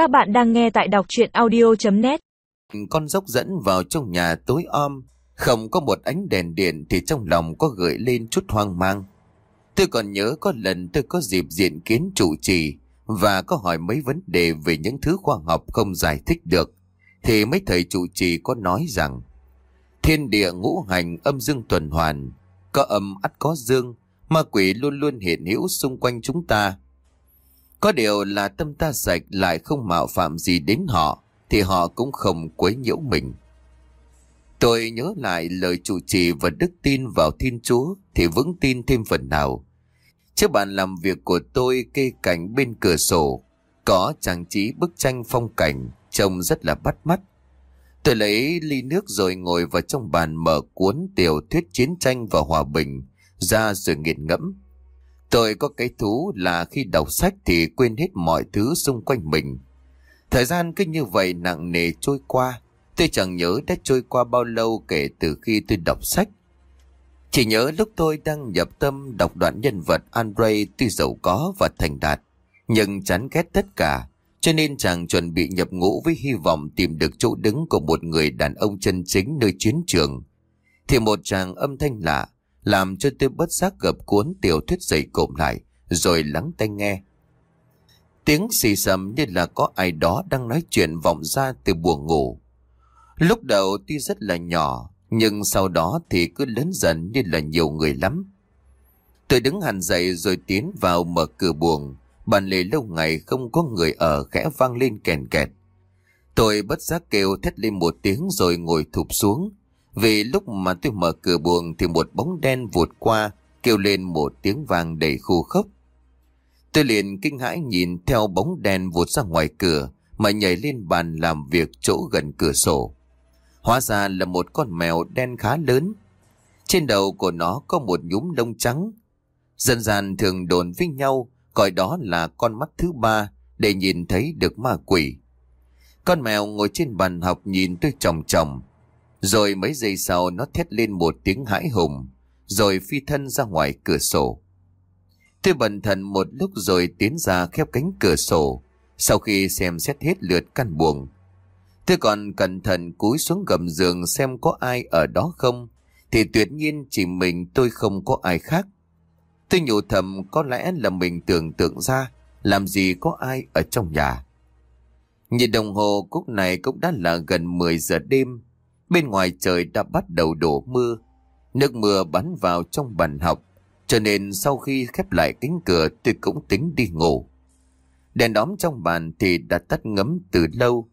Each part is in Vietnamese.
Các bạn đang nghe tại đọc chuyện audio.net Con dốc dẫn vào trong nhà tối om, không có một ánh đèn điện thì trong lòng có gợi lên chút hoang mang. Tôi còn nhớ có lần tôi có dịp diện kiến trụ trì và có hỏi mấy vấn đề về những thứ khoa học không giải thích được. Thì mấy thầy trụ trì có nói rằng thiên địa ngũ hành âm dương tuần hoàn, có âm ắt có dương, ma quỷ luôn luôn hiện hữu xung quanh chúng ta. Có điều là tâm ta sạch lại không mạo phạm gì đến họ, thì họ cũng không quấy nhiễu mình. Tôi nhớ lại lời chủ trì và đức tin vào Thiên Chúa thì vững tin thêm phần nào. Trước bàn làm việc của tôi kê cảnh bên cửa sổ, có trang trí bức tranh phong cảnh, trông rất là bắt mắt. Tôi lấy ly nước rồi ngồi vào trong bàn mở cuốn tiểu thuyết chiến tranh và hòa bình ra rồi nghiền ngẫm. Tôi có cái thú là khi đọc sách thì quên hết mọi thứ xung quanh mình. Thời gian cứ như vậy nặng nề trôi qua. Tôi chẳng nhớ đã trôi qua bao lâu kể từ khi tôi đọc sách. Chỉ nhớ lúc tôi đang nhập tâm đọc đoạn nhân vật Andre tuy giàu có và thành đạt, nhưng chán ghét tất cả, cho nên chàng chuẩn bị nhập ngũ với hy vọng tìm được chỗ đứng của một người đàn ông chân chính nơi chiến trường. Thì một chàng âm thanh lạ, làm cho tôi bất giác gập cuốn tiểu thuyết dày cộm lại, rồi lắng tai nghe. Tiếng xì xầm như là có ai đó đang nói chuyện vọng ra từ buồng ngủ. Lúc đầu tuy rất là nhỏ, nhưng sau đó thì cứ lớn dần như là nhiều người lắm. Tôi đứng hẳn dậy rồi tiến vào mở cửa buồng, bàn lề lâu ngày không có người ở khẽ vang lên kèn kẹt. Tôi bất giác kêu thét lên một tiếng rồi ngồi thụp xuống, vì lúc mà tôi mở cửa buồng thì một bóng đen vụt qua, kêu lên một tiếng vang đầy khô khốc. Tôi liền kinh hãi nhìn theo bóng đen vụt ra ngoài cửa mà nhảy lên bàn làm việc chỗ gần cửa sổ. Hóa ra là một con mèo đen khá lớn. Trên đầu của nó có một nhúm lông trắng. Dân gian thường đồn với nhau coi đó là con mắt thứ ba để nhìn thấy được ma quỷ. Con mèo ngồi trên bàn học nhìn tôi chồng chồng rồi mấy giây sau nó thét lên một tiếng hãi hùng, rồi phi thân ra ngoài cửa sổ. Tôi bần thần một lúc rồi tiến ra khép cánh cửa sổ, sau khi xem xét hết lượt căn buồng. Tôi còn cẩn thận cúi xuống gầm giường xem có ai ở đó không, thì tuyệt nhiên chỉ mình tôi không có ai khác. Tôi nhủ thầm có lẽ là mình tưởng tượng ra, làm gì có ai ở trong nhà. Nhìn đồng hồ cúc này cũng đã là gần 10 giờ đêm, Bên ngoài trời đã bắt đầu đổ mưa. Nước mưa bắn vào trong bàn học. Cho nên sau khi khép lại cánh cửa, tôi cũng tính đi ngủ. Đèn đóm trong bàn thì đã tắt ngấm từ lâu.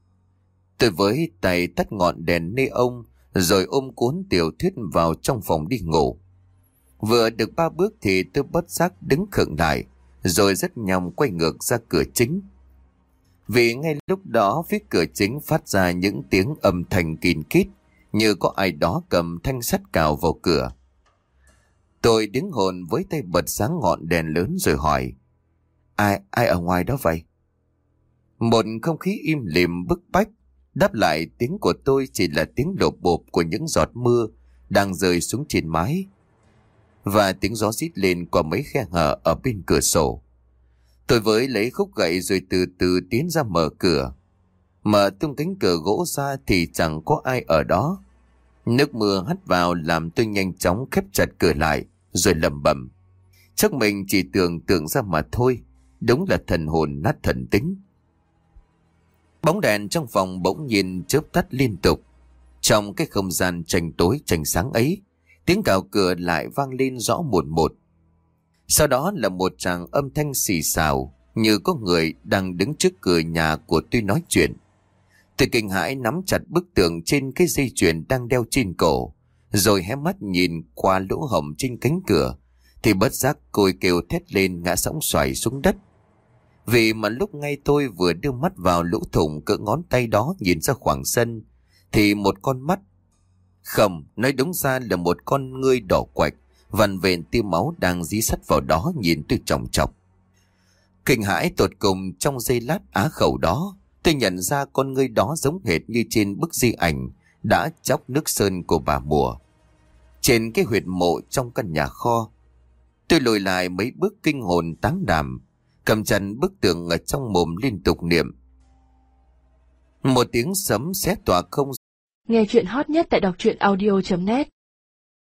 Tôi với tay tắt ngọn đèn nê ông, rồi ôm cuốn tiểu thuyết vào trong phòng đi ngủ. Vừa được ba bước thì tôi bất giác đứng khựng lại, rồi rất nhanh quay ngược ra cửa chính. Vì ngay lúc đó phía cửa chính phát ra những tiếng âm thanh kín kít như có ai đó cầm thanh sắt cào vào cửa. Tôi đứng hồn với tay bật sáng ngọn đèn lớn rồi hỏi, ai, ai ở ngoài đó vậy? Một không khí im lìm bức bách, đáp lại tiếng của tôi chỉ là tiếng lộp bộp của những giọt mưa đang rơi xuống trên mái. Và tiếng gió rít lên qua mấy khe hở ở bên cửa sổ. Tôi với lấy khúc gậy rồi từ từ tiến ra mở cửa. Mở tung cánh cửa gỗ ra thì chẳng có ai ở đó. Nước mưa hắt vào làm tôi nhanh chóng khép chặt cửa lại, rồi lầm bầm. Chắc mình chỉ tưởng tượng ra mà thôi, đúng là thần hồn nát thần tính. Bóng đèn trong phòng bỗng nhiên chớp tắt liên tục. Trong cái không gian tranh tối tranh sáng ấy, tiếng cào cửa lại vang lên rõ một một. Sau đó là một tràng âm thanh xì xào, như có người đang đứng trước cửa nhà của tôi nói chuyện. Tôi kinh hãi nắm chặt bức tường trên cái dây chuyền đang đeo trên cổ, rồi hé mắt nhìn qua lỗ hổng trên cánh cửa, thì bất giác côi kêu thét lên ngã sóng xoài xuống đất. Vì mà lúc ngay tôi vừa đưa mắt vào lỗ thủng cỡ ngón tay đó nhìn ra khoảng sân, thì một con mắt, không, nói đúng ra là một con ngươi đỏ quạch, vằn vện tia máu đang dí sắt vào đó nhìn tôi trọng chọc. Kinh hãi tột cùng trong giây lát á khẩu đó, Tôi nhận ra con người đó giống hệt như trên bức di ảnh đã chóc nước sơn của bà mùa. Trên cái huyệt mộ trong căn nhà kho, tôi lùi lại mấy bước kinh hồn táng đàm, cầm chặt bức tượng ở trong mồm liên tục niệm. Một tiếng sấm xé tỏa không Nghe chuyện hot nhất tại đọc truyện audio.net